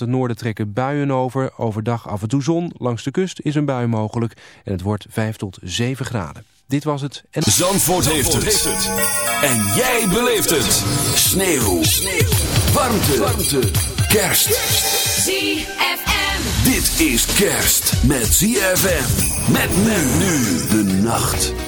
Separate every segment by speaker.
Speaker 1: het noorden trekken buien over. Overdag af en toe zon. Langs de kust is een bui mogelijk. En het wordt 5 tot 7 graden. Dit was het.
Speaker 2: En... Zandvoort, heeft, het. En jij beleeft het. Sneeuw. Sneeuw. Warmte. Warmte. Kerst.
Speaker 3: ZFM.
Speaker 2: Dit is kerst met ZFM. Met men nu de nacht.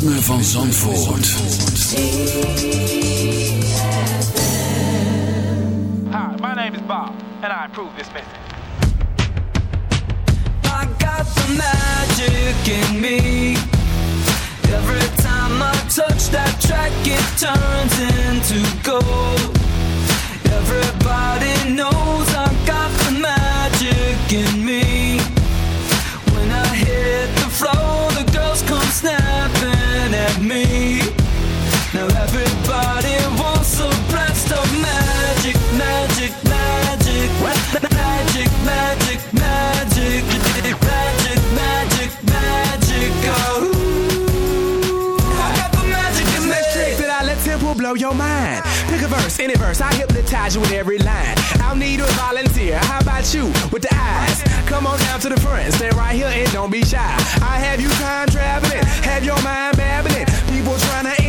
Speaker 2: Van Zandvoort.
Speaker 4: Hi, my name is Bob, and I approve this message.
Speaker 5: I got the magic in me. Every time I touch that track, it turns into gold. Everybody knows I got the magic in me. When I hit the floor,
Speaker 6: blow your mind. Pick a verse, any verse, I hypnotize you with every line. I'll need a volunteer. How about you with the eyes? Come on down to the front, stay right here and don't be shy. I have you time traveling, have your mind babbling. People trying to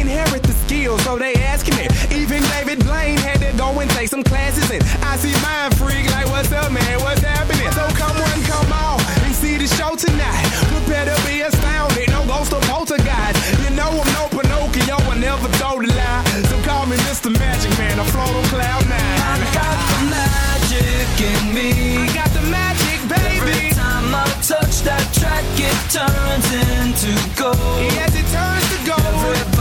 Speaker 6: skills, so they asking me. Even David Blaine had to go and take some classes, and I see mind freak like, what's up, man? What's happening? So come on, come on, and see the show tonight. Prepare to be astounded, no ghost or poltergeist. You know I'm no Pinocchio, I never told a lie. So call me Mr. Magic Man, I float on cloud nine.
Speaker 5: I got the magic in me.
Speaker 6: I got the magic, baby.
Speaker 5: Every time I touch that track, it turns into gold.
Speaker 6: Yes, it turns to gold.
Speaker 5: Everybody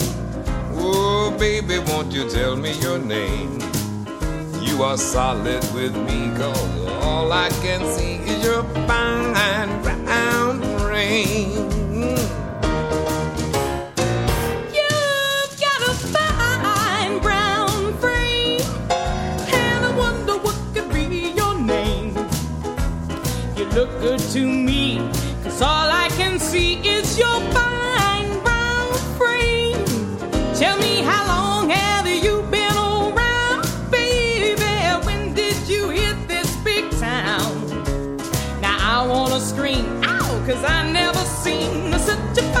Speaker 7: Baby, won't you tell me your name? You are solid with me, cause all I can see is your fine brown frame.
Speaker 8: You've got a fine brown frame, and I wonder what could be your name. You look good to me, cause all I can see is your fine scream, ow, cause I never seen such a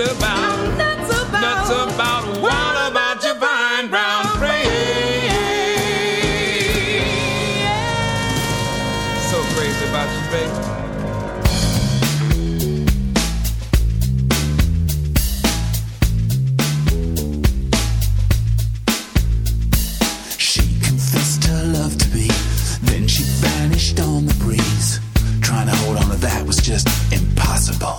Speaker 7: mad about,
Speaker 8: I'm nuts about,
Speaker 7: nuts about. What about your fine brown frame? So crazy about you, baby.
Speaker 5: She confessed her love to me, then she vanished on the breeze. Trying to hold on to that was just impossible.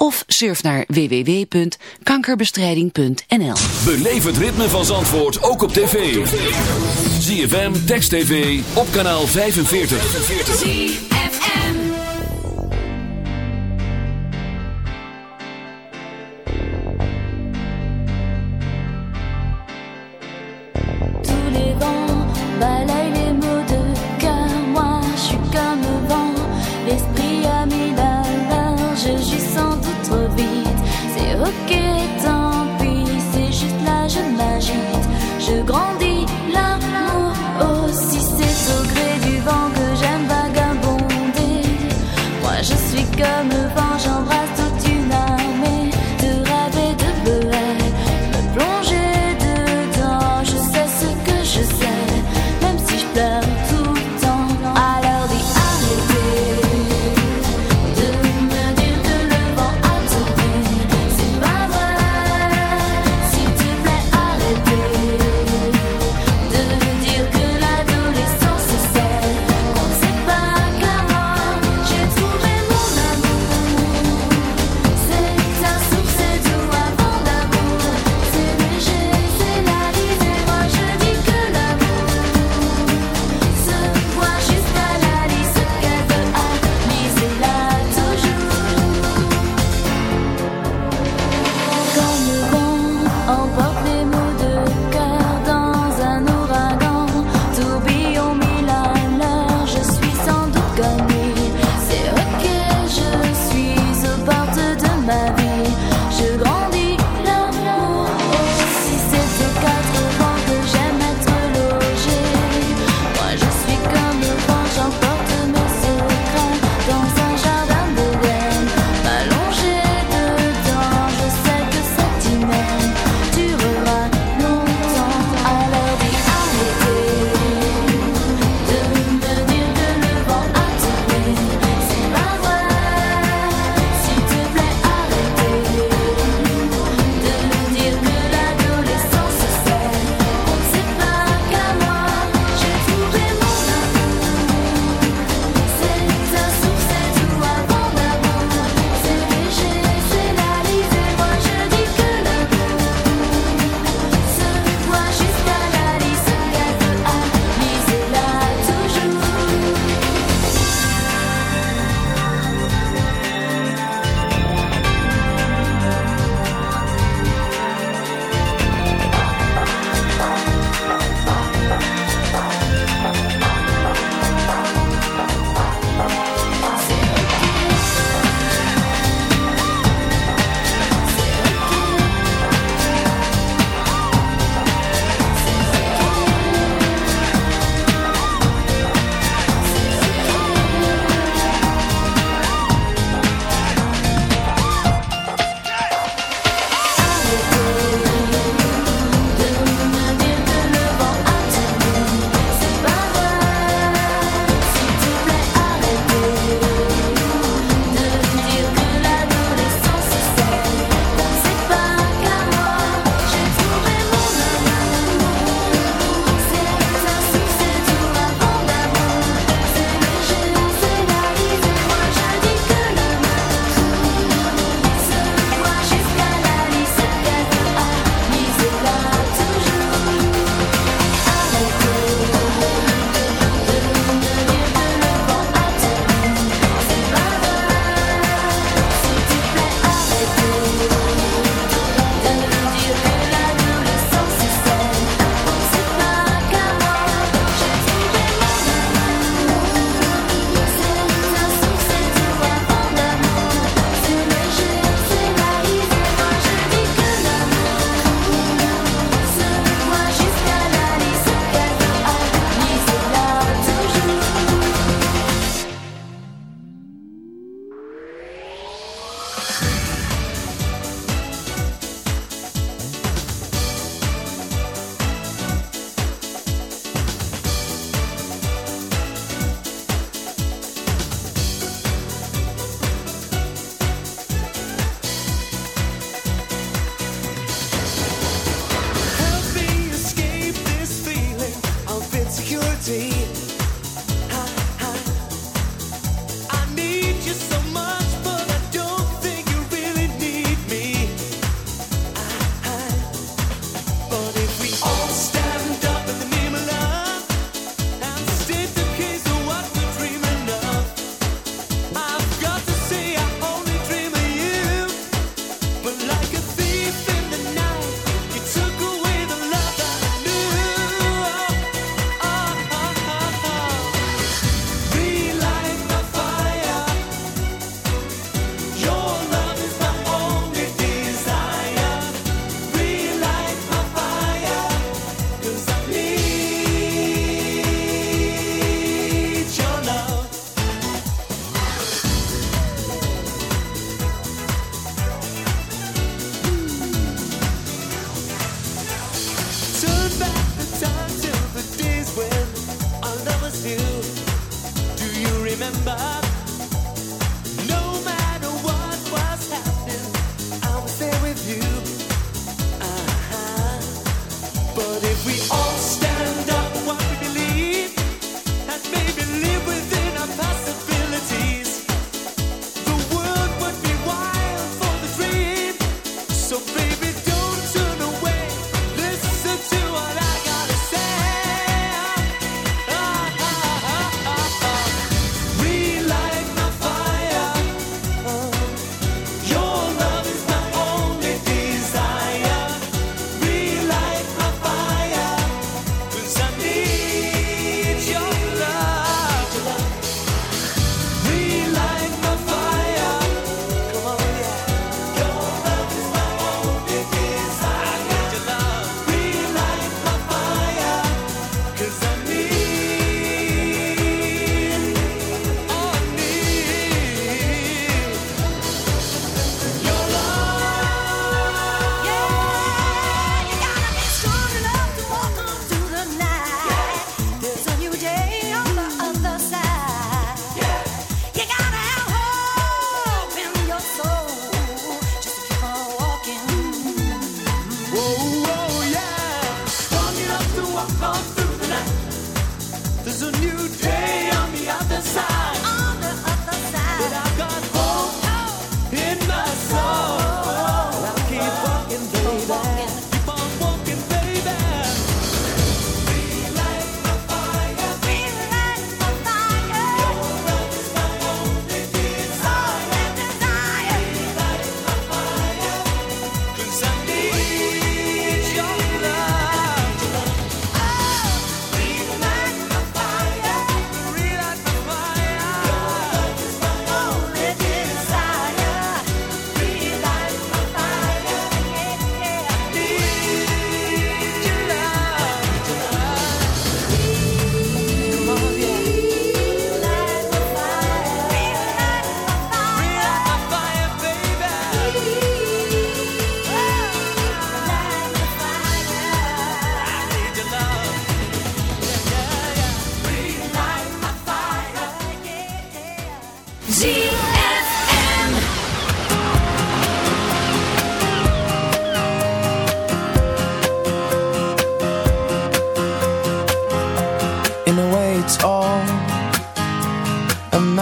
Speaker 9: Of surf naar www.kankerbestrijding.nl
Speaker 2: Beleef het ritme van Zandvoort ook op tv. ZFM, Text TV, op kanaal 45.
Speaker 10: Quel temps puis c'est juste là je m'agite, je grandis. L'amour aussi c'est au gré du vent que j'aime vagabonder. Moi je suis comme vent.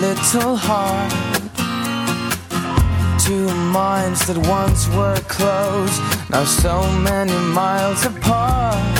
Speaker 10: little heart,
Speaker 11: Two minds that once were close, now so many
Speaker 5: miles apart.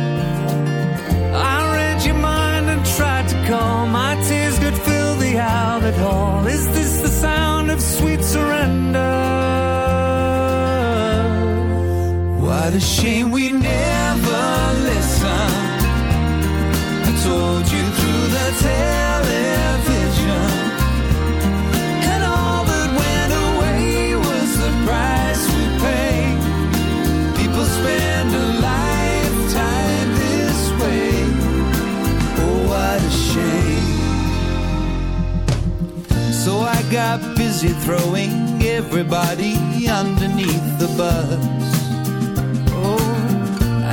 Speaker 5: The shame we never listen. I told you through the television. And all that went away was the price we pay. People spend a lifetime this way. Oh, what a shame. So I got busy throwing everybody underneath the bus.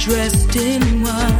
Speaker 12: Dressed in white,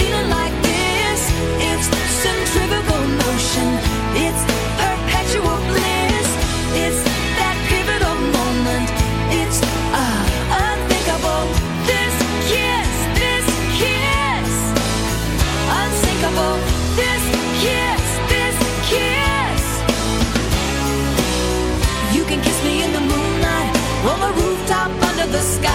Speaker 10: the sky.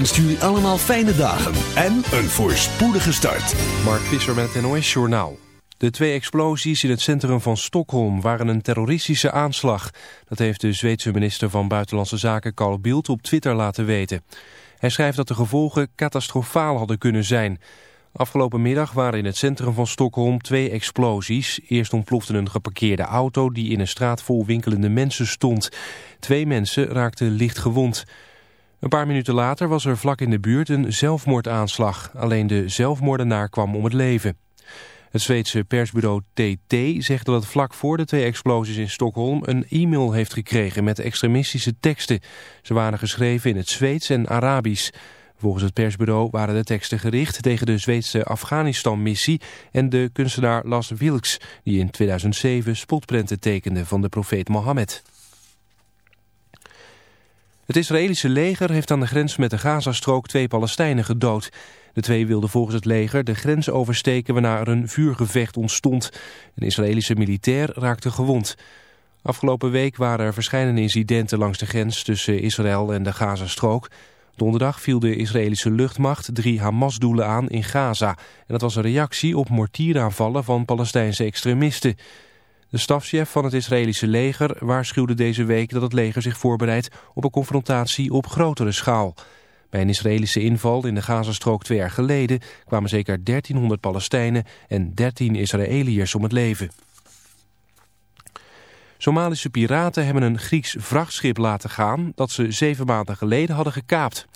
Speaker 2: Wenst jullie allemaal fijne dagen en een voorspoedige start.
Speaker 1: Mark Visser met het NOS Journaal. De twee explosies in het centrum van Stockholm waren een terroristische aanslag. Dat heeft de Zweedse minister van Buitenlandse Zaken Carl Bildt op Twitter laten weten. Hij schrijft dat de gevolgen catastrofaal hadden kunnen zijn. Afgelopen middag waren in het centrum van Stockholm twee explosies. Eerst ontplofte een geparkeerde auto die in een straat vol winkelende mensen stond. Twee mensen raakten licht gewond. Een paar minuten later was er vlak in de buurt een zelfmoordaanslag. Alleen de zelfmoordenaar kwam om het leven. Het Zweedse persbureau TT zegt dat het vlak voor de twee explosies in Stockholm een e-mail heeft gekregen met extremistische teksten. Ze waren geschreven in het Zweeds en Arabisch. Volgens het persbureau waren de teksten gericht tegen de Zweedse Afghanistan-missie en de kunstenaar Las Wilks, die in 2007 spotprenten tekende van de profeet Mohammed. Het Israëlische leger heeft aan de grens met de Gazastrook twee Palestijnen gedood. De twee wilden volgens het leger de grens oversteken waarna er een vuurgevecht ontstond. Een Israëlische militair raakte gewond. Afgelopen week waren er verschillende incidenten langs de grens tussen Israël en de Gazastrook. Donderdag viel de Israëlische luchtmacht drie Hamas-doelen aan in Gaza. En dat was een reactie op mortieraanvallen van Palestijnse extremisten. De stafchef van het Israëlische leger waarschuwde deze week dat het leger zich voorbereidt op een confrontatie op grotere schaal. Bij een Israëlische inval in de Gazastrook twee jaar geleden kwamen zeker 1300 Palestijnen en 13 Israëliërs om het leven. Somalische piraten hebben een Grieks vrachtschip laten gaan dat ze zeven maanden geleden hadden gekaapt.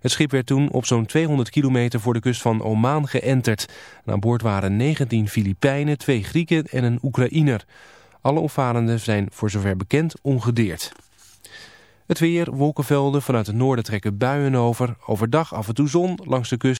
Speaker 1: Het schip werd toen op zo'n 200 kilometer voor de kust van Oman geënterd. En aan boord waren 19 Filipijnen, twee Grieken en een Oekraïner. Alle opvarenden zijn voor zover bekend ongedeerd. Het weer, wolkenvelden, vanuit het noorden trekken buien over. Overdag af en toe zon, langs de kust.